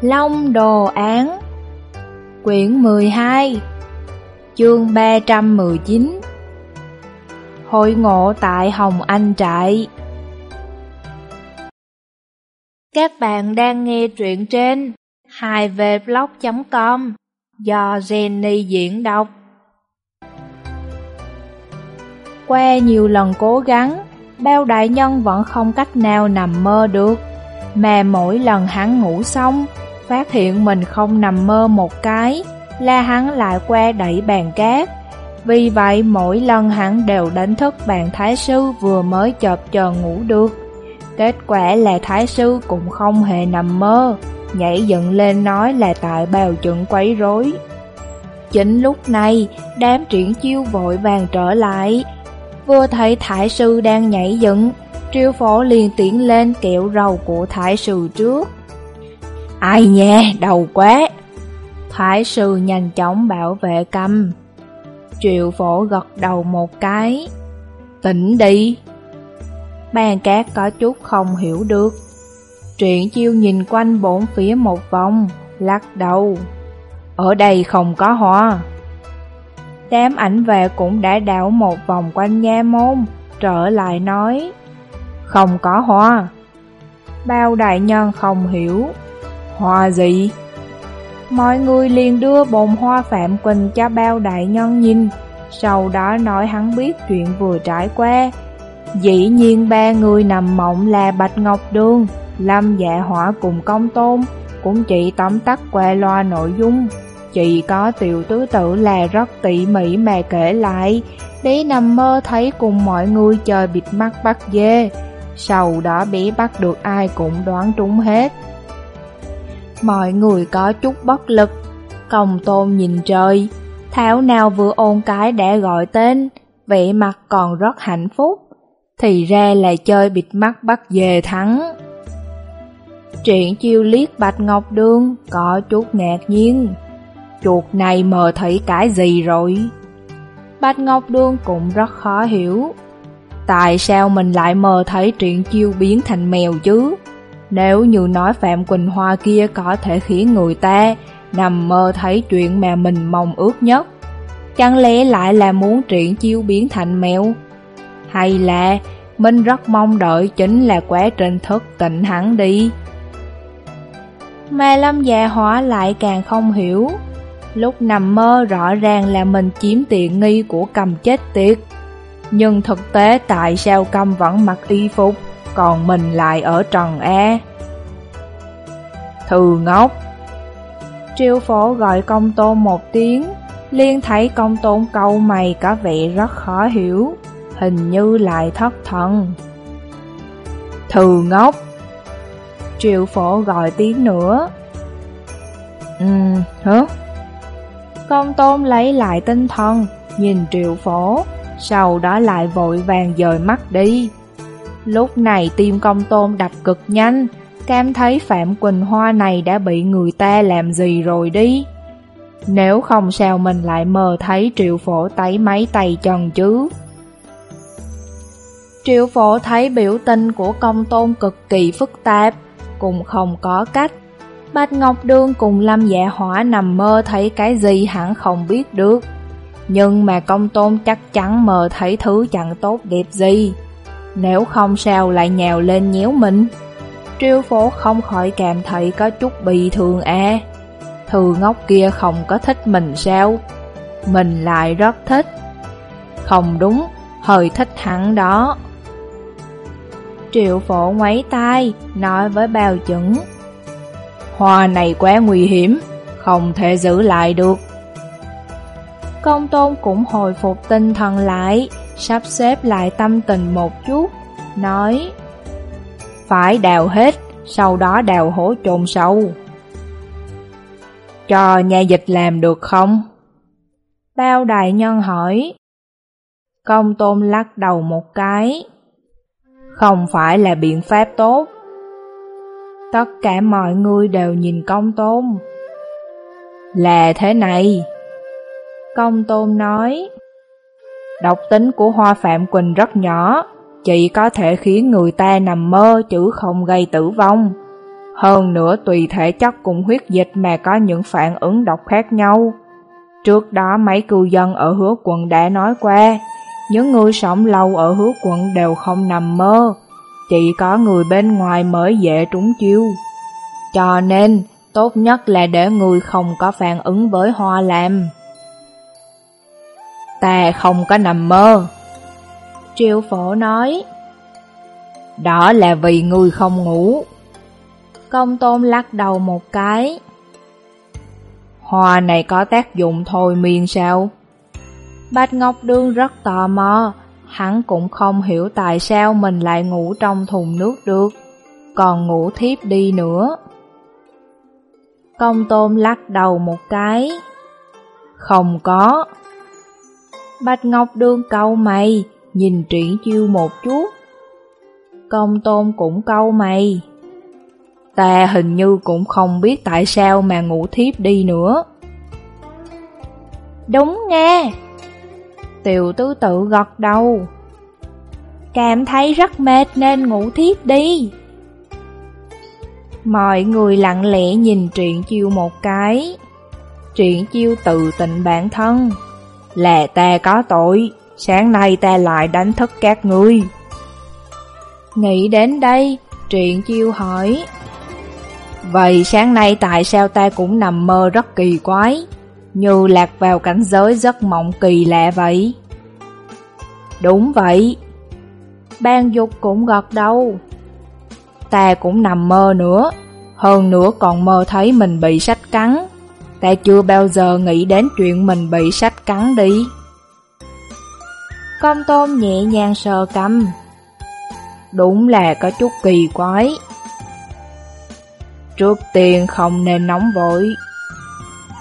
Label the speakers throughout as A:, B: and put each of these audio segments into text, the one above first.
A: Long Đồ Án Quyển 12 Chương 319 Hội ngộ tại Hồng Anh Trại. Các bạn đang nghe truyện trên 2vblog.com do Jenny diễn đọc. Qua nhiều lần cố gắng, bao đại nhân vẫn không cách nào nằm mơ được Mà mỗi lần hắn ngủ xong phát hiện mình không nằm mơ một cái, là hắn lại qua đẩy bàn cát. Vì vậy mỗi lần hắn đều đánh thức bàn thái sư vừa mới chợp chờ ngủ được. Kết quả là thái sư cũng không hề nằm mơ, nhảy dựng lên nói là tại bào chuẩn quấy rối. Chính lúc này, đám triển chiêu vội vàng trở lại. Vừa thấy thái sư đang nhảy dựng, triêu phổ liền tiến lên kẹo rầu của thái sư trước. Ai nha, đầu quá. Thái sư nhanh chóng bảo vệ cầm. Triệu phổ gật đầu một cái. Tỉnh đi. Bàn cát có chút không hiểu được. Truyện chiêu nhìn quanh bốn phía một vòng, lắc đầu. Ở đây không có hoa. Đám ảnh về cũng đã đảo một vòng quanh nha môn, trở lại nói. Không có hoa. Bao đại nhân không hiểu. Hoa gì? Mọi người liền đưa bồn hoa Phạm Quỳnh cho bao đại nhân nhìn, sau đó nói hắn biết chuyện vừa trải qua. Dĩ nhiên ba người nằm mộng là Bạch Ngọc Đường, Lâm Dạ Hỏa cùng Công Tôn, cũng chỉ tóm tắt qua loa nội dung. Chỉ có tiểu tứ tử là rất tỉ mỉ mà kể lại, bé nằm mơ thấy cùng mọi người chơi bịt mắt bắt dê, sau đó bé bắt được ai cũng đoán trúng hết. Mọi người có chút bất lực. Công tôn nhìn trời. Thảo nào vừa ôn cái đã gọi tên. Vẻ mặt còn rất hạnh phúc. Thì ra là chơi bịt mắt bắt về thắng. Triển chiêu liếc Bạch Ngọc Đương Có chút ngạc nhiên. Chuột này mờ thấy cái gì rồi? Bạch Ngọc Đương cũng rất khó hiểu. Tại sao mình lại mờ thấy truyện chiêu biến thành mèo chứ? Nếu như nói Phạm Quỳnh Hoa kia có thể khiến người ta nằm mơ thấy chuyện mà mình mong ước nhất, chẳng lẽ lại là muốn triển chiêu biến thành mèo? Hay là mình rất mong đợi chính là quá trình thức tỉnh hắn đi? Mà Lâm già hóa lại càng không hiểu. Lúc nằm mơ rõ ràng là mình chiếm tiện nghi của cầm chết tiệt. Nhưng thực tế tại sao cầm vẫn mặc y phục còn mình lại ở trần e. Thư ngốc Triêu phổ gọi công tôn một tiếng, liên thấy công tôn câu mày có vẻ rất khó hiểu, hình như lại thất thần. Thư ngốc Triệu phổ gọi tiếng nữa. Ừm, hứ? Công tôn lấy lại tinh thần, nhìn triệu phổ, sau đó lại vội vàng dời mắt đi. Lúc này tim công tôn đập cực nhanh, cảm thấy Phạm Quỳnh Hoa này đã bị người ta làm gì rồi đi. Nếu không sao mình lại mơ thấy triệu phổ tấy mấy tay chân chứ. Triệu phổ thấy biểu tình của công tôn cực kỳ phức tạp, cũng không có cách. Bạch Ngọc Đương cùng Lâm Dạ Hỏa nằm mơ thấy cái gì hẳn không biết được. Nhưng mà công tôn chắc chắn mơ thấy thứ chẳng tốt đẹp gì. Nếu không sao lại nhào lên nhéo mình. Triêu phố không khỏi cảm thấy có chút bị thương à Thư ngốc kia không có thích mình sao? Mình lại rất thích. Không đúng, hơi thích hẳn đó. Triệu phổ ngoáy tay, nói với bao chuẩn, Hoa này quá nguy hiểm, không thể giữ lại được. Công tôn cũng hồi phục tinh thần lại sắp xếp lại tâm tình một chút, nói Phải đào hết, sau đó đào hố trồn sâu. Cho nhà dịch làm được không? Bao đại nhân hỏi. Công tôm lắc đầu một cái. Không phải là biện pháp tốt. Tất cả mọi người đều nhìn công tôm. Là thế này. Công tôm nói. Độc tính của hoa phạm quỳnh rất nhỏ, chỉ có thể khiến người ta nằm mơ chứ không gây tử vong. Hơn nữa tùy thể chất cùng huyết dịch mà có những phản ứng độc khác nhau. Trước đó mấy cư dân ở hứa quận đã nói qua, những người sống lâu ở hứa quận đều không nằm mơ, chỉ có người bên ngoài mới dễ trúng chiêu. Cho nên, tốt nhất là để người không có phản ứng với hoa làm. Ta không có nằm mơ. Triệu phổ nói, đó là vì người không ngủ. Công tôn lắc đầu một cái. Hoa này có tác dụng thôi miên sao? Bạch Ngọc Đương rất tò mò, hắn cũng không hiểu tại sao mình lại ngủ trong thùng nước được, còn ngủ thiếp đi nữa. Công tôm lắc đầu một cái. Không có. Bạch Ngọc Đương câu mày, nhìn triển chiêu một chút. Công tôm cũng câu mày. Ta hình như cũng không biết tại sao mà ngủ thiếp đi nữa. Đúng nghe. Tiểu tứ tự gật đầu. Cảm thấy rất mệt nên ngủ thiếp đi. Mọi người lặng lẽ nhìn truyện chiêu một cái. Truyện chiêu tự tịnh bản thân. Là ta có tội, sáng nay ta lại đánh thức các ngươi. Nghĩ đến đây, truyện chiêu hỏi. Vậy sáng nay tại sao ta cũng nằm mơ rất kỳ quái, như lạc vào cảnh giới giấc mộng kỳ lạ vậy? Đúng vậy. Ban dục cũng gật đầu. Ta cũng nằm mơ nữa, hơn nữa còn mơ thấy mình bị sách cắn. Ta chưa bao giờ nghĩ đến chuyện mình bị sách cắn đi. Công tôm nhẹ nhàng sờ cầm. Đúng là có chút kỳ quái. Trước tiên không nên nóng vội.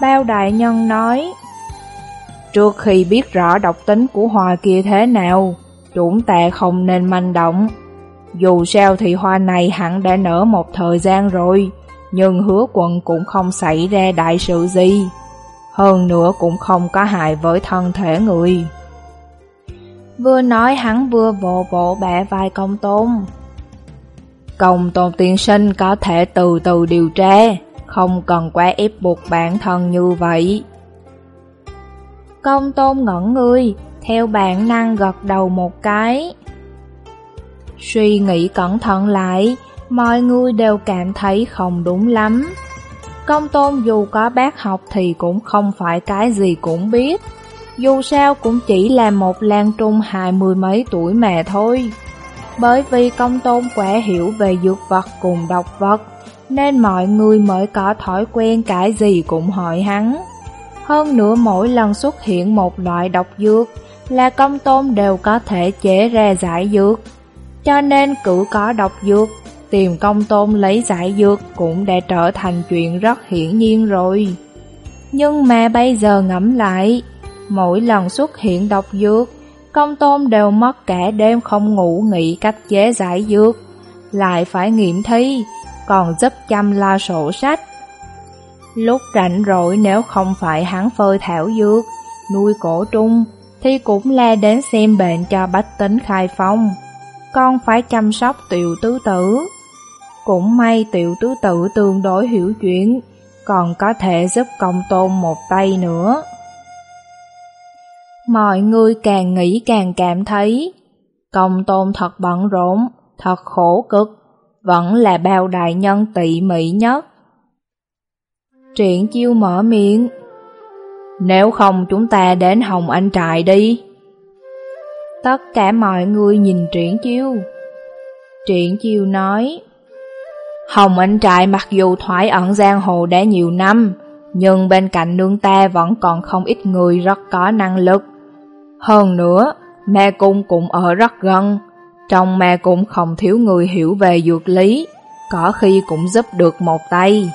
A: Bao đại nhân nói, Trước khi biết rõ độc tính của hoa kia thế nào, chúng ta không nên manh động. Dù sao thì hoa này hẳn đã nở một thời gian rồi, nhưng hứa quận cũng không xảy ra đại sự gì. Hơn nữa cũng không có hại với thân thể người. Vừa nói hắn vừa vỗ vỗ bẻ vai công tôn. Công tôn tiên sinh có thể từ từ điều tra, không cần quá ép buộc bản thân như vậy. Công tôn ngẩn người, theo bản năng gật đầu một cái. Suy nghĩ cẩn thận lại, mọi người đều cảm thấy không đúng lắm. Công tôn dù có bác học thì cũng không phải cái gì cũng biết. Dù sao cũng chỉ là một lan trung hai mươi mấy tuổi mà thôi. Bởi vì công tôn quá hiểu về dược vật cùng độc vật, nên mọi người mới có thói quen cái gì cũng hỏi hắn. Hơn nữa mỗi lần xuất hiện một loại độc dược là công tôn đều có thể chế ra giải dược. Cho nên cử có độc dược, tìm công tôn lấy giải dược cũng đã trở thành chuyện rất hiển nhiên rồi. Nhưng mà bây giờ ngẫm lại, mỗi lần xuất hiện độc dược, công tôn đều mất cả đêm không ngủ nghĩ cách chế giải dược, lại phải nghiệm thi, còn giúp chăm la sổ sách. Lúc rảnh rỗi nếu không phải hắn phơi thảo dược, nuôi cổ trung, thì cũng la đến xem bệnh cho bách tính khai phong. Con phải chăm sóc tiểu tứ tử. Cũng may tiểu tứ tử tương đối hiểu chuyện, còn có thể giúp công tôn một tay nữa. Mọi người càng nghĩ càng cảm thấy, công tôn thật bận rộn, thật khổ cực, vẫn là bao đại nhân tị mỹ nhất. Triển chiêu mở miệng. Nếu không chúng ta đến Hồng Anh Trại đi. Tất cả mọi người nhìn Triển chiêu. Triển chiêu nói. Hồng Anh Trại mặc dù thoải ẩn giang hồ đã nhiều năm, nhưng bên cạnh nương ta vẫn còn không ít người rất có năng lực. Hơn nữa, mẹ cung cũng ở rất gần, trong mẹ cung không thiếu người hiểu về dược lý, có khi cũng giúp được một tay.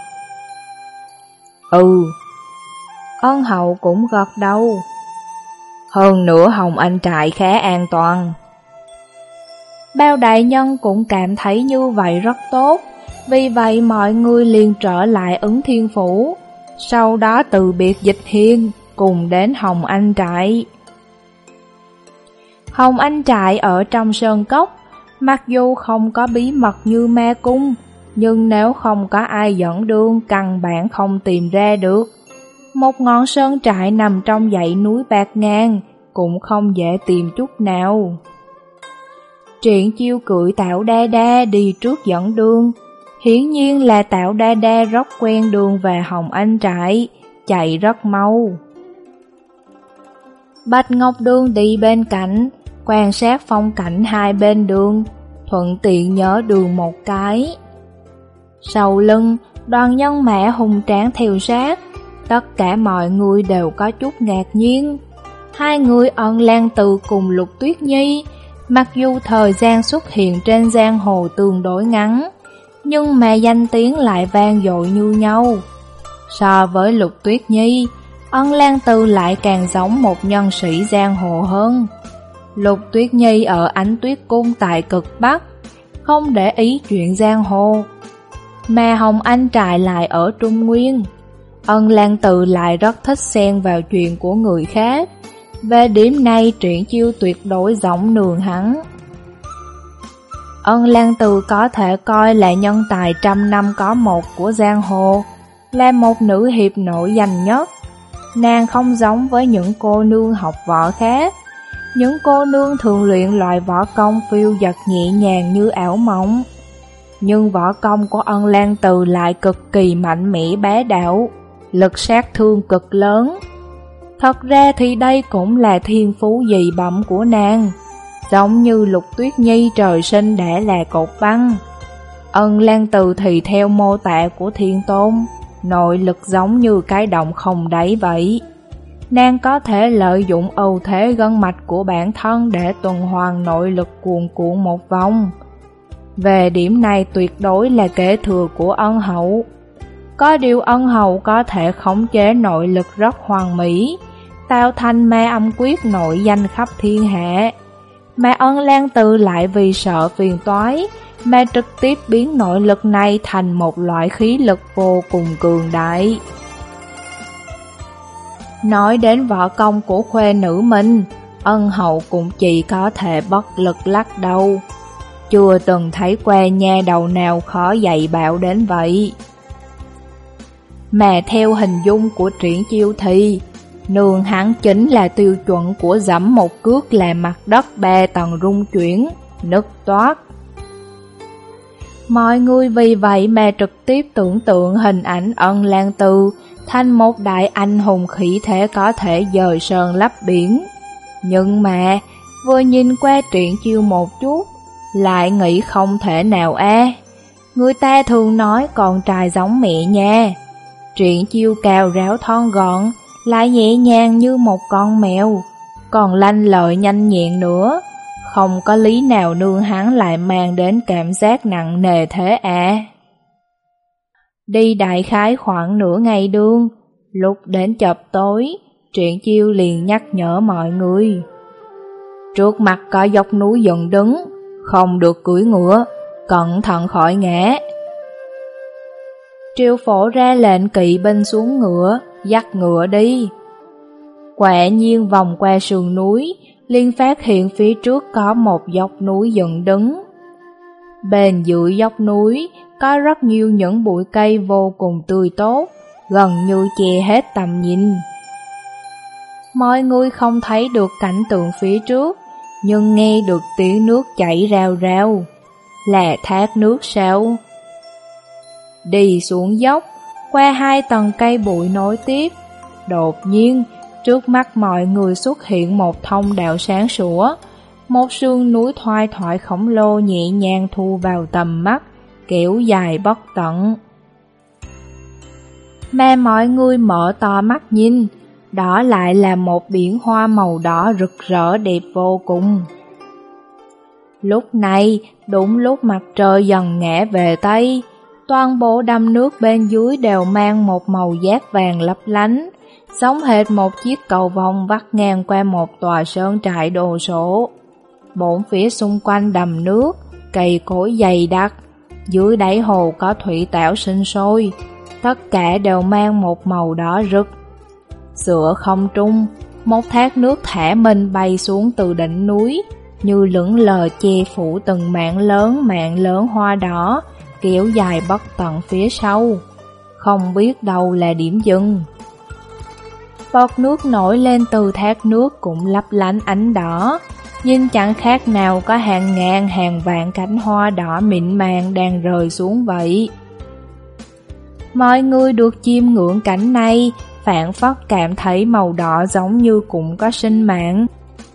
A: Ừ. Ân hậu cũng gật đầu. Hơn nữa Hồng Anh trại khá an toàn. Bao đại nhân cũng cảm thấy như vậy rất tốt, vì vậy mọi người liền trở lại ứng thiên phủ, sau đó từ biệt dịch hiên, cùng đến Hồng Anh trại. Hồng Anh trại ở trong sơn cốc, mặc dù không có bí mật như ma cung, nhưng nếu không có ai dẫn đường căn bản không tìm ra được. Một ngọn sơn trại nằm trong dãy núi bạc ngang, cũng không dễ tìm chút nào. Triển chiêu cưỡi tạo đa đa đi trước dẫn đường, hiển nhiên là tạo đa đa rất quen đường về Hồng Anh trại, chạy rất mau. Bạch Ngọc đương đi bên cạnh, quan sát phong cảnh hai bên đường, thuận tiện nhớ đường một cái. Sau lưng, đoàn nhân mẹ hùng tráng theo sát, tất cả mọi người đều có chút ngạc nhiên. Hai người ân lan từ cùng Lục Tuyết Nhi, mặc dù thời gian xuất hiện trên giang hồ tương đối ngắn, nhưng mà danh tiếng lại vang dội như nhau. So với Lục Tuyết Nhi, ân lan Tư lại càng giống một nhân sĩ giang hồ hơn. Lục Tuyết Nhi ở ánh tuyết cung tại cực Bắc, không để ý chuyện giang hồ. Mà Hồng Anh trại lại ở Trung Nguyên. Ân Lan Tư lại rất thích xen vào chuyện của người khác. Về điểm này truyện chiêu tuyệt đối giống nường hắn. Ân Lan Từ có thể coi là nhân tài trăm năm có một của giang hồ, là một nữ hiệp nổi danh nhất. Nàng không giống với những cô nương học võ khác. Những cô nương thường luyện loại võ công phiêu dật nhẹ nhàng như ảo mộng. Nhưng võ công của ân lan từ lại cực kỳ mạnh mẽ bá đạo, lực sát thương cực lớn. Thật ra thì đây cũng là thiên phú dị bẩm của nàng, giống như lục tuyết nhi trời sinh đã là cột băng. Ân lan từ thì theo mô tả của thiên tôn, nội lực giống như cái động không đáy vậy. Nàng có thể lợi dụng ưu thế gân mạch của bản thân để tuần hoàn nội lực cuồn cuộn một vòng. Về điểm này tuyệt đối là kế thừa của ân hậu. Có điều ân hậu có thể khống chế nội lực rất hoàn mỹ, tạo thành ma âm quyết nội danh khắp thiên hạ. Mà ân lan từ lại vì sợ phiền toái, mà trực tiếp biến nội lực này thành một loại khí lực vô cùng cường đại. Nói đến võ công của khuê nữ mình, ân hậu cũng chỉ có thể bất lực lắc đầu. Chưa từng thấy que nha đầu nào khó dạy bảo đến vậy. Mà theo hình dung của triển chiêu thì, nương hắn chính là tiêu chuẩn của dẫm một cước là mặt đất ba tầng rung chuyển, nứt toát. Mọi người vì vậy mà trực tiếp tưởng tượng hình ảnh ân lan tư thành một đại anh hùng khỉ thể có thể dời sơn lấp biển. Nhưng mà, vừa nhìn qua truyện chiêu một chút, lại nghĩ không thể nào a Người ta thường nói con trai giống mẹ nha. Truyện chiêu cao ráo thon gọn, lại nhẹ nhàng như một con mèo, còn lanh lợi nhanh nhẹn nữa. Không có lý nào nương hắn lại mang đến cảm giác nặng nề thế à. Đi đại khái khoảng nửa ngày đường, lúc đến chập tối, Truyện chiêu liền nhắc nhở mọi người. Trước mặt có dốc núi dựng đứng, không được cưỡi ngựa, cẩn thận khỏi ngã. Triều phổ ra lệnh kỵ binh xuống ngựa, dắt ngựa đi. Quả nhiên vòng qua sườn núi, liên phát hiện phía trước có một dốc núi dựng đứng. Bên dưới dốc núi có rất nhiều những bụi cây vô cùng tươi tốt, gần như che hết tầm nhìn. Mọi người không thấy được cảnh tượng phía trước, nhưng nghe được tiếng nước chảy rào rào. Là thác nước sao? Đi xuống dốc, qua hai tầng cây bụi nối tiếp. Đột nhiên, trước mắt mọi người xuất hiện một thông đạo sáng sủa, một sương núi thoai thoại khổng lồ nhẹ nhàng thu vào tầm mắt, kiểu dài bất tận. Mà mọi người mở to mắt nhìn, đó lại là một biển hoa màu đỏ rực rỡ đẹp vô cùng. Lúc này, đúng lúc mặt trời dần ngã về Tây, toàn bộ đầm nước bên dưới đều mang một màu giác vàng lấp lánh, giống hệt một chiếc cầu vòng vắt ngang qua một tòa sơn trại đồ sổ. Bốn phía xung quanh đầm nước, cây cối dày đặc, dưới đáy hồ có thủy tảo sinh sôi, tất cả đều mang một màu đỏ rực. Giữa không trung, một thác nước thả mình bay xuống từ đỉnh núi, như lững lờ che phủ từng mảng lớn mảng lớn hoa đỏ, kéo dài bất tận phía sau, không biết đâu là điểm dừng. Bọt nước nổi lên từ thác nước cũng lấp lánh ánh đỏ, nhưng chẳng khác nào có hàng ngàn hàng vạn cánh hoa đỏ mịn màng đang rơi xuống vậy. Mọi người được chiêm ngưỡng cảnh này, phản phất cảm thấy màu đỏ giống như cũng có sinh mạng,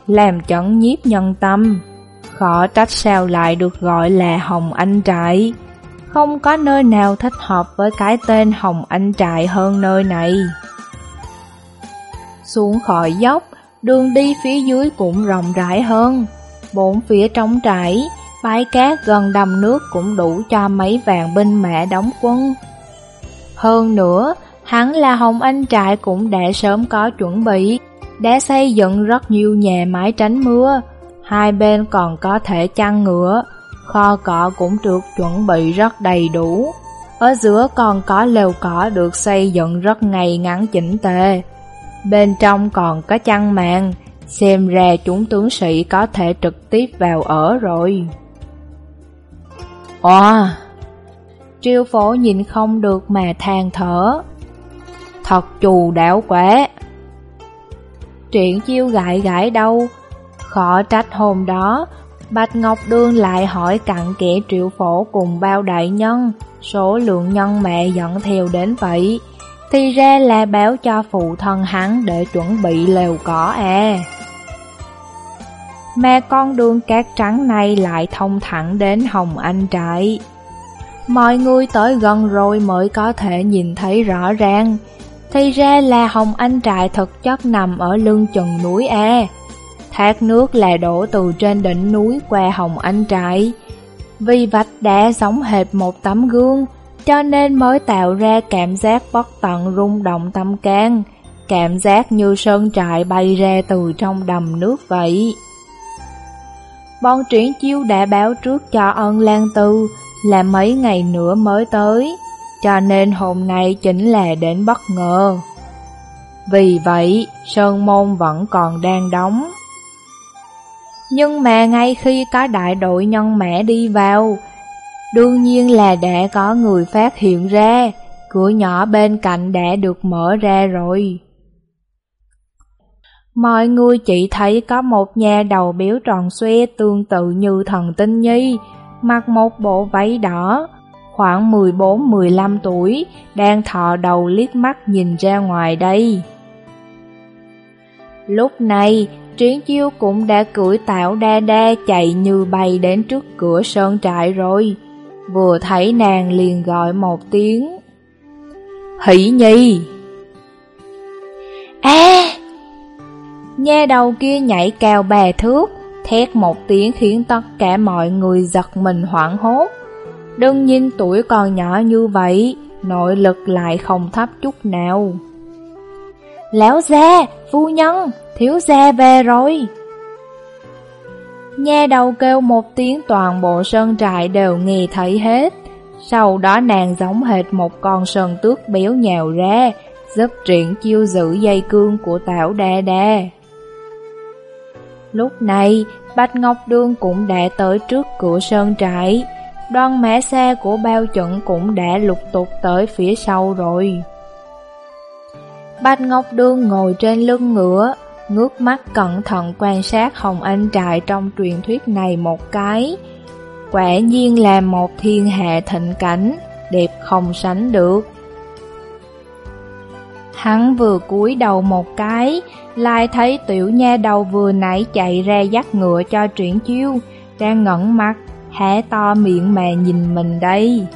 A: làm chấn nhiếp nhân tâm. Khó trách sao lại được gọi là Hồng Anh Trại. Không có nơi nào thích hợp với cái tên Hồng Anh Trại hơn nơi này. Xuống khỏi dốc, đường đi phía dưới cũng rộng rãi hơn. Bốn phía trống trải, bãi cát gần đầm nước cũng đủ cho mấy vàng binh mẹ đóng quân. Hơn nữa, hắn là Hồng Anh Trại cũng đã sớm có chuẩn bị, đã xây dựng rất nhiều nhà mái tránh mưa, hai bên còn có thể chăn ngựa, kho cỏ cũng được chuẩn bị rất đầy đủ. Ở giữa còn có lều cỏ được xây dựng rất ngay ngắn chỉnh tề. Bên trong còn có chăn màn, xem ra chúng tướng sĩ có thể trực tiếp vào ở rồi. Ồ! Triêu phổ nhìn không được mà than thở. Thật chù đảo quá! Triển chiêu gãi gãi đâu, khó trách hôm đó, Bạch Ngọc Đương lại hỏi cặn kẽ triệu phổ cùng bao đại nhân, số lượng nhân mẹ dẫn theo đến vậy. Thì ra là báo cho phụ thân hắn để chuẩn bị lều cỏ e. à. Mà con đường cát trắng này lại thông thẳng đến Hồng Anh Trại. Mọi người tới gần rồi mới có thể nhìn thấy rõ ràng. Thì ra là Hồng Anh Trại thực chất nằm ở lưng chừng núi A. Thác nước là đổ từ trên đỉnh núi qua Hồng Anh Trại. Vì vách đá giống hệt một tấm gương, cho nên mới tạo ra cảm giác bất tận rung động tâm can, cảm giác như sơn trại bay ra từ trong đầm nước vậy. Bọn triển chiêu đã báo trước cho ân Lan Tư là mấy ngày nữa mới tới, cho nên hôm nay chính là đến bất ngờ. Vì vậy, Sơn Môn vẫn còn đang đóng. Nhưng mà ngay khi có đại đội nhân mẹ đi vào, đương nhiên là đã có người phát hiện ra, cửa nhỏ bên cạnh đã được mở ra rồi. Mọi người chỉ thấy có một nhà đầu béo tròn xoe tương tự như thần tinh nhi, mặc một bộ váy đỏ, khoảng 14-15 tuổi, đang thọ đầu liếc mắt nhìn ra ngoài đây. Lúc này, Triển chiêu cũng đã cưỡi tạo đa đa chạy như bay đến trước cửa sơn trại rồi. Vừa thấy nàng liền gọi một tiếng. Hỷ nhi! À! Nha đầu kia nhảy cao bè thước, thét một tiếng khiến tất cả mọi người giật mình hoảng hốt. Đừng nhìn tuổi còn nhỏ như vậy, nội lực lại không thấp chút nào. Lão gia, phu nhân, thiếu gia về rồi. nghe đầu kêu một tiếng toàn bộ sơn trại đều nghe thấy hết. Sau đó nàng giống hệt một con sơn tước béo nhào ra, giúp triển chiêu giữ dây cương của tảo đa đa. Lúc này, Bạch Ngọc Đương cũng đã tới trước cửa sơn trại. Đoan mã xe của bao chuẩn cũng đã lục tục tới phía sau rồi. Bạch Ngọc Đương ngồi trên lưng ngựa, ngước mắt cẩn thận quan sát Hồng Anh Trại trong truyền thuyết này một cái. Quả nhiên là một thiên hạ thịnh cảnh, đẹp không sánh được. Hắn vừa cúi đầu một cái, lại thấy tiểu nha đầu vừa nãy chạy ra dắt ngựa cho chuyển chiêu, đang ngẩn mặt, hé to miệng mà nhìn mình đây.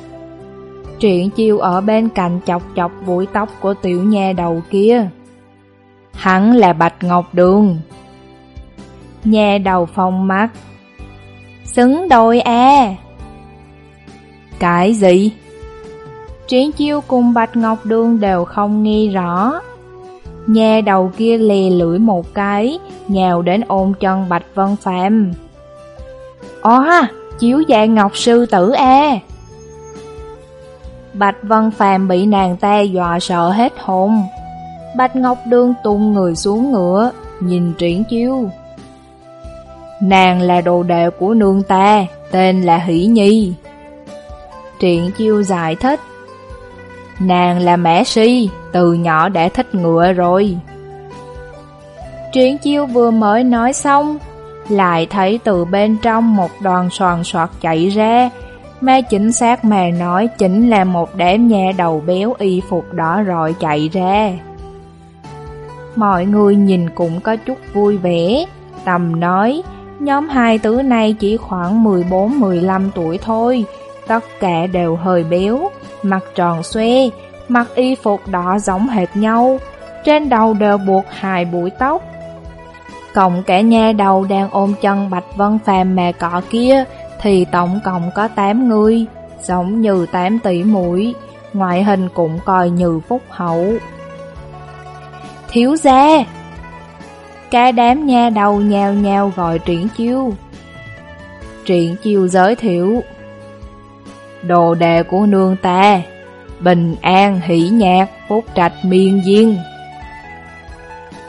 A: Truyện chiêu ở bên cạnh chọc chọc bụi tóc của tiểu nha đầu kia. Hắn là Bạch Ngọc Đường. Nha đầu phong mắt. Xứng đôi à. Cái gì? Triển chiêu cùng Bạch Ngọc Đường đều không nghi rõ. Nha đầu kia lì lưỡi một cái, nhào đến ôm chân Bạch Vân Phạm. Ó, chiếu dạng Ngọc Sư Tử à. Bạch Vân Phàm bị nàng ta dọa sợ hết hồn. Bạch Ngọc Đương tung người xuống ngựa, nhìn triển chiêu. Nàng là đồ đệ của nương ta, tên là Hỷ Nhi. Triển chiêu giải thích. Nàng là mẹ si, từ nhỏ đã thích ngựa rồi. Triển chiêu vừa mới nói xong, lại thấy từ bên trong một đoàn soàn soạt chạy ra, mà chính xác mà nói chính là một đám nha đầu béo y phục đỏ rồi chạy ra. Mọi người nhìn cũng có chút vui vẻ, tầm nói, nhóm hai tứ này chỉ khoảng 14-15 tuổi thôi, tất cả đều hơi béo, mặt tròn xoe, mặc y phục đỏ giống hệt nhau, trên đầu đều buộc hai bụi tóc. Cộng cả nha đầu đang ôm chân Bạch Vân Phàm mẹ cọ kia thì tổng cộng có 8 người, giống như 8 tỷ mũi, ngoại hình cũng coi như phúc hậu. Thiếu gia! cái đám nha đầu nhào nhào gọi triển chiêu. Triển chiêu giới thiệu. Đồ đề của nương ta, bình an hỷ nhạc, phúc trạch miên duyên.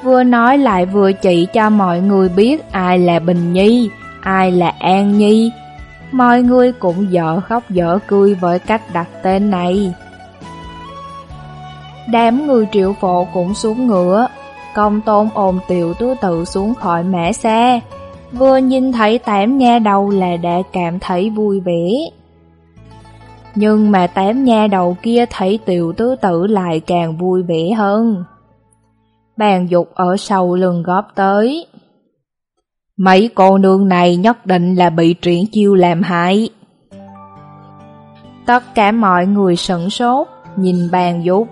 A: Vừa nói lại vừa chỉ cho mọi người biết ai là Bình Nhi, ai là An Nhi. Mọi người cũng dở khóc dở cười với cách đặt tên này. Đám người triệu phổ cũng xuống ngựa, công tôn ôm tiểu tứ tự xuống khỏi mẻ xe. Vừa nhìn thấy tám nha đầu là đã cảm thấy vui vẻ. Nhưng mà tám nha đầu kia thấy tiểu tứ tử lại càng vui vẻ hơn. Bàn dục ở sau lưng góp tới. Mấy cô nương này nhất định là bị triển chiêu làm hại. Tất cả mọi người sửng sốt, nhìn bàn dục.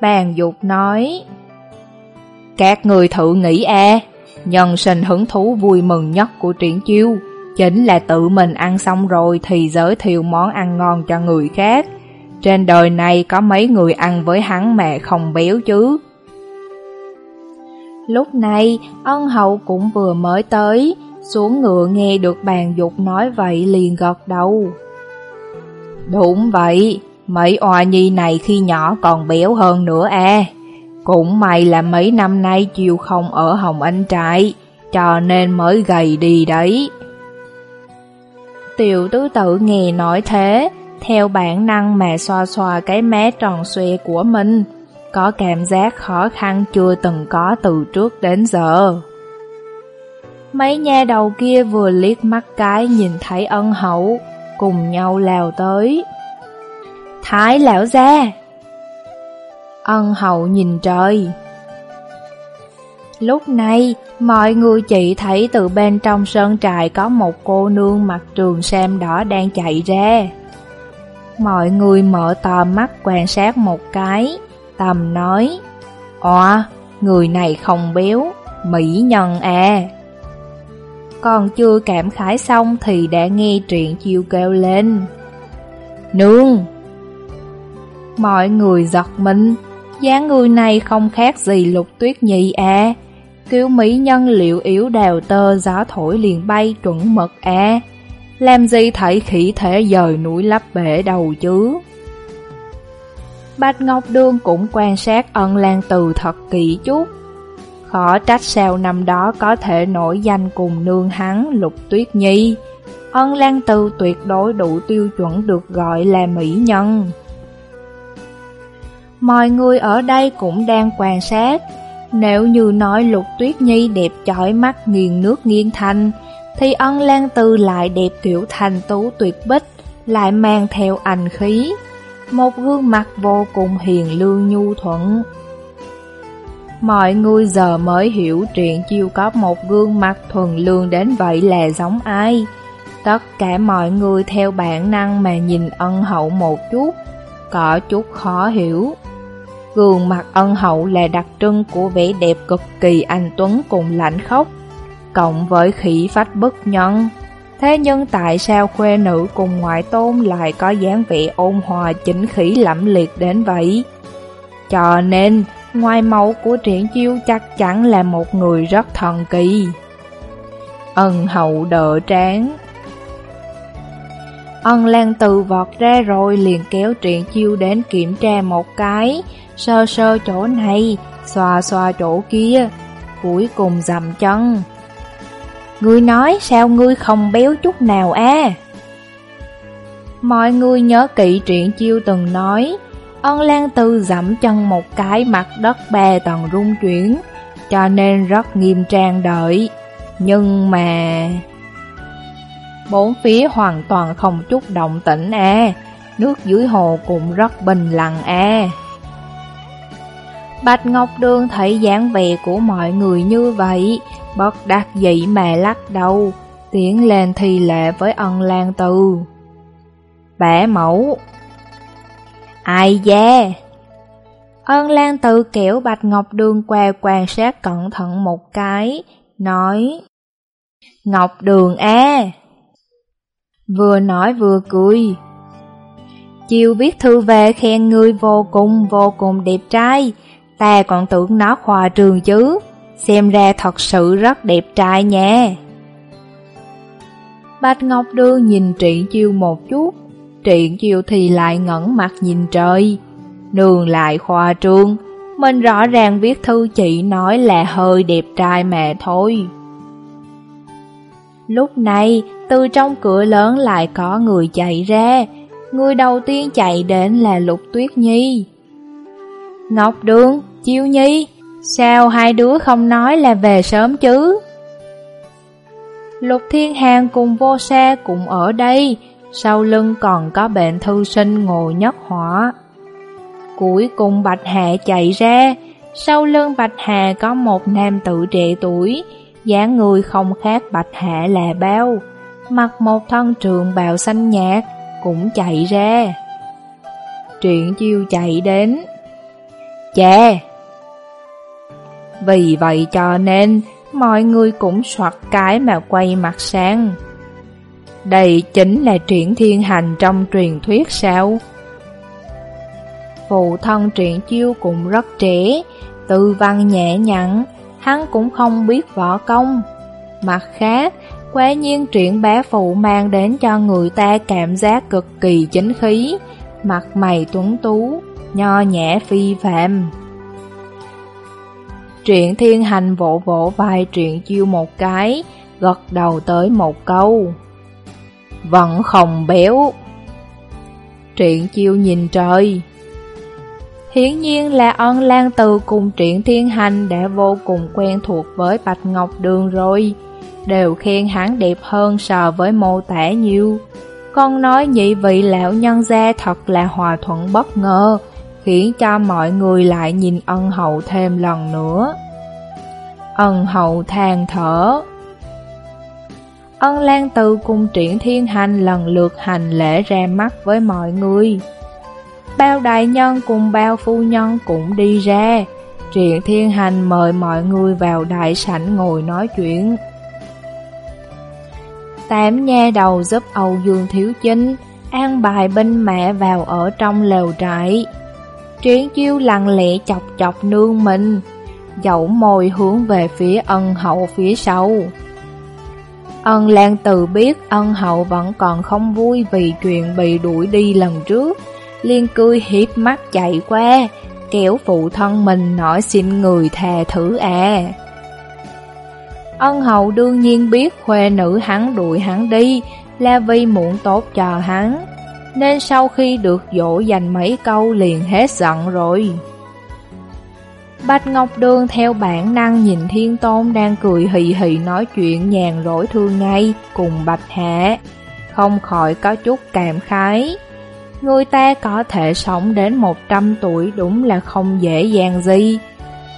A: Bàn dục nói, Các người thử nghĩ e, nhân sinh hứng thú vui mừng nhất của triển chiêu, chính là tự mình ăn xong rồi thì giới thiệu món ăn ngon cho người khác. Trên đời này có mấy người ăn với hắn mẹ không béo chứ. Lúc này, ân hậu cũng vừa mới tới, xuống ngựa nghe được bàn dục nói vậy liền gật đầu. Đúng vậy, mấy oa nhi này khi nhỏ còn béo hơn nữa à. Cũng may là mấy năm nay chiều không ở Hồng Anh Trại, cho nên mới gầy đi đấy. Tiểu tứ tự nghe nói thế, theo bản năng mà xoa xoa cái mé tròn xoe của mình, có cảm giác khó khăn chưa từng có từ trước đến giờ. Mấy nha đầu kia vừa liếc mắt cái nhìn thấy ân hậu, cùng nhau lào tới. Thái lão gia! Ân hậu nhìn trời. Lúc này, mọi người chỉ thấy từ bên trong sơn trại có một cô nương mặc trường sam đỏ đang chạy ra. Mọi người mở to mắt quan sát một cái, Tâm nói, Ồ, người này không béo, mỹ nhân à. Còn chưa cảm khái xong thì đã nghe chuyện chiêu kêu lên. Nương! Mọi người giật mình, dáng người này không khác gì lục tuyết nhị à. Kiểu mỹ nhân liệu yếu đào tơ gió thổi liền bay chuẩn mật à. Làm gì thấy khỉ thể dời núi lấp bể đầu chứ? Bạch Ngọc Đường cũng quan sát ân lan từ thật kỹ chút. Khó trách sao năm đó có thể nổi danh cùng nương hắn Lục Tuyết Nhi. Ân Lan Từ tuyệt đối đủ tiêu chuẩn được gọi là mỹ nhân. Mọi người ở đây cũng đang quan sát. Nếu như nói Lục Tuyết Nhi đẹp chói mắt nghiền nước nghiêng thanh, thì ân Lan Từ lại đẹp kiểu thành tú tuyệt bích, lại mang theo ảnh khí một gương mặt vô cùng hiền lương nhu thuận. Mọi người giờ mới hiểu chuyện chiêu có một gương mặt thuần lương đến vậy là giống ai. Tất cả mọi người theo bản năng mà nhìn ân hậu một chút, có chút khó hiểu. Gương mặt ân hậu là đặc trưng của vẻ đẹp cực kỳ anh tuấn cùng lạnh khốc, cộng với khỉ phách bất nhân. Thế nhưng tại sao khuê nữ cùng ngoại tôn lại có dáng vẻ ôn hòa chính khỉ lẫm liệt đến vậy? Cho nên, ngoài mẫu của triển chiêu chắc chắn là một người rất thần kỳ. Ân hậu đỡ tráng Ân Lan từ vọt ra rồi liền kéo triển chiêu đến kiểm tra một cái, sơ sơ chỗ này, xoa xoa chỗ kia, cuối cùng dầm chân. Ngươi nói sao ngươi không béo chút nào à? Mọi người nhớ kỹ chuyện chiêu từng nói, ân lan tư dẫm chân một cái mặt đất bè toàn rung chuyển, cho nên rất nghiêm trang đợi. Nhưng mà... Bốn phía hoàn toàn không chút động tĩnh à, nước dưới hồ cũng rất bình lặng à. Bạch Ngọc Đường thấy dáng vẻ của mọi người như vậy, bất đắc dĩ mà lắc đầu, tiến lên thi lệ với ân lan Từ. Bẻ mẫu. Ai da? Ân lan Từ kiểu Bạch Ngọc Đường qua quan sát cẩn thận một cái, nói Ngọc Đường a. Vừa nói vừa cười. Chiều viết thư về khen ngươi vô cùng vô cùng đẹp trai Ta còn tưởng nó khoa trường chứ. Xem ra thật sự rất đẹp trai nha Bạch Ngọc Đường nhìn Triện Chiêu một chút. Triện Chiêu thì lại ngẩn mặt nhìn trời. Nương lại khoa trương. Mình rõ ràng viết thư chị nói là hơi đẹp trai mẹ thôi. Lúc này, từ trong cửa lớn lại có người chạy ra. Người đầu tiên chạy đến là Lục Tuyết Nhi. Ngọc Đường, Chiêu Nhi Sao hai đứa không nói là về sớm chứ Lục Thiên Hàng cùng vô xe cũng ở đây sau lưng còn có bệnh thư sinh ngồi nhất hỏa. Cuối cùng Bạch Hạ chạy ra, sau lưng Bạch Hà có một nam tử trẻ tuổi, dáng người không khác Bạch Hạ là bao, mặc một thân trường bào xanh nhạt, cũng chạy ra. Truyện chiêu chạy đến. Chà! Vì vậy cho nên, mọi người cũng soạt cái mà quay mặt sang. Đây chính là truyện thiên hành trong truyền thuyết sao? Phụ thân truyện chiêu cũng rất trẻ, tư văn nhẹ nhặn, hắn cũng không biết võ công. Mặt khác, quá nhiên truyện bá phụ mang đến cho người ta cảm giác cực kỳ chính khí, mặt mày tuấn tú, nho nhẹ phi phạm. Truyện thiên hành vỗ vỗ vai truyện chiêu một cái, gật đầu tới một câu vẫn không béo. Truyện chiêu nhìn trời Hiển nhiên là ân lan từ cùng truyện thiên hành đã vô cùng quen thuộc với Bạch Ngọc Đường rồi, đều khen hắn đẹp hơn so với mô tả nhiều. Con nói nhị vị lão nhân gia thật là hòa thuận bất ngờ, khiến cho mọi người lại nhìn ân hậu thêm lần nữa. Ân hậu than thở Ân Lan Từ cùng triển thiên hành lần lượt hành lễ ra mắt với mọi người. Bao đại nhân cùng bao phu nhân cũng đi ra. Triển thiên hành mời mọi người vào đại sảnh ngồi nói chuyện. Tám nha đầu giúp Âu Dương Thiếu Chinh an bài binh mẹ vào ở trong lều trại. Triển chiêu lặng lẽ chọc chọc nương mình, dẫu môi hướng về phía ân hậu phía sau. Ân Lan Từ biết ân hậu vẫn còn không vui vì chuyện bị đuổi đi lần trước, liên cười hiếp mắt chạy qua, kéo phụ thân mình nói xin người thè thử à. Ân hậu đương nhiên biết khuê nữ hắn đuổi hắn đi là vì muộn tốt cho hắn, nên sau khi được dỗ dành mấy câu liền hết giận rồi. Bạch Ngọc Đường theo bản năng nhìn Thiên Tôn đang cười hì hì nói chuyện nhàn rỗi thương ngay cùng Bạch Hạ, không khỏi có chút cảm khái. Người ta có thể sống đến 100 tuổi đúng là không dễ dàng gì.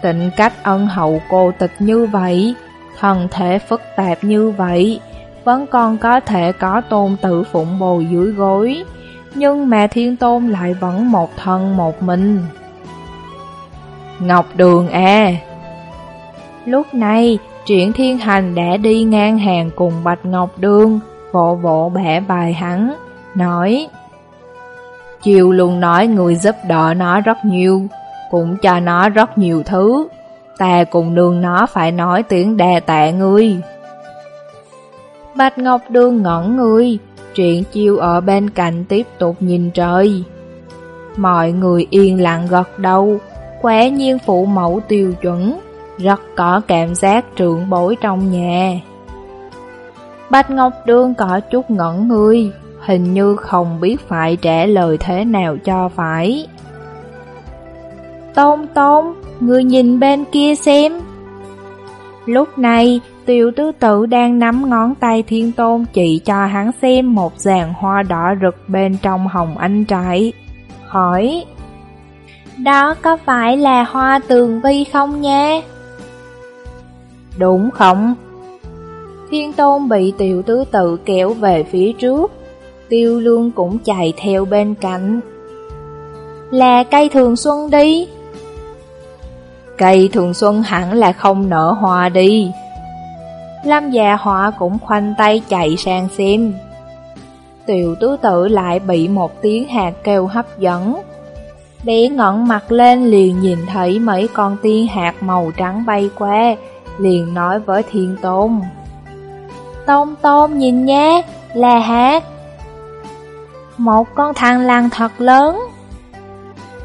A: Tịnh cách ân hậu cô tịch như vậy, thần thể phức tạp như vậy, vẫn còn có thể có tôn tử phụng bồi dưới gối. Nhưng mà Thiên Tôn lại vẫn một thân một mình. Ngọc Đường à Lúc này, Triển Thiên Hành đã đi ngang hàng cùng Bạch Ngọc Đường, vỗ vỗ bẻ bài hắn, nói Chiều luôn nói người giúp đỡ nó rất nhiều, cũng cho nó rất nhiều thứ, ta cùng đường nó phải nói tiếng đà tạ ngươi. Bạch Ngọc Đường ngẩn người, Triển chiêu ở bên cạnh tiếp tục nhìn trời. Mọi người yên lặng gật đầu, Quả nhiên phụ mẫu tiêu chuẩn, rất có cảm giác trưởng bối trong nhà. Bạch Ngọc đương có chút ngẩn người, hình như không biết phải trả lời thế nào cho phải. Tôn Tôn, người nhìn bên kia xem. Lúc này, tiểu tứ tử đang nắm ngón tay thiên tôn chỉ cho hắn xem một dàn hoa đỏ rực bên trong hồng anh trại. Hỏi, đó có phải là hoa tường vi không nha? Đúng không? Thiên tôn bị tiểu tứ tự kéo về phía trước, tiêu lương cũng chạy theo bên cạnh. Là cây thường xuân đi. Cây thường xuân hẳn là không nở hoa đi. Lâm già họa cũng khoanh tay chạy sang xem. Tiểu tứ tử lại bị một tiếng hạt kêu hấp dẫn. Bé ngẩng mặt lên liền nhìn thấy mấy con tiên hạt màu trắng bay qua, liền nói với thiên tôn. Tôn tôn nhìn nhé, là hạt. Một con thằng lằn thật lớn.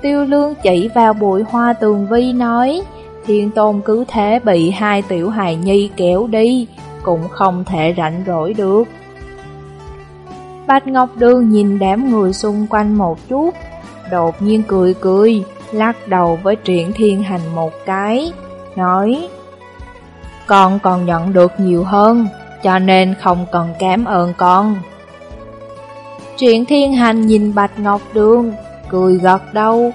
A: Tiêu lương chỉ vào bụi hoa tường vi nói, thiên tôn cứ thế bị hai tiểu hài nhi kéo đi, cũng không thể rảnh rỗi được. Bạch Ngọc Đường nhìn đám người xung quanh một chút, đột nhiên cười cười, lắc đầu với triển thiên hành một cái, nói Con còn nhận được nhiều hơn, cho nên không cần cảm ơn con. Triển thiên hành nhìn Bạch Ngọc Đường, cười gật đầu,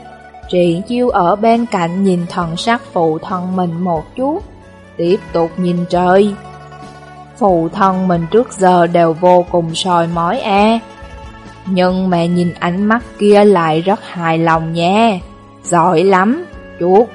A: Trị chiêu ở bên cạnh nhìn thần sắc phụ thân mình một chút, tiếp tục nhìn trời. Phụ thân mình trước giờ đều vô cùng soi mói e. Nhưng mẹ nhìn ánh mắt kia lại rất hài lòng nha. Giỏi lắm, chuột.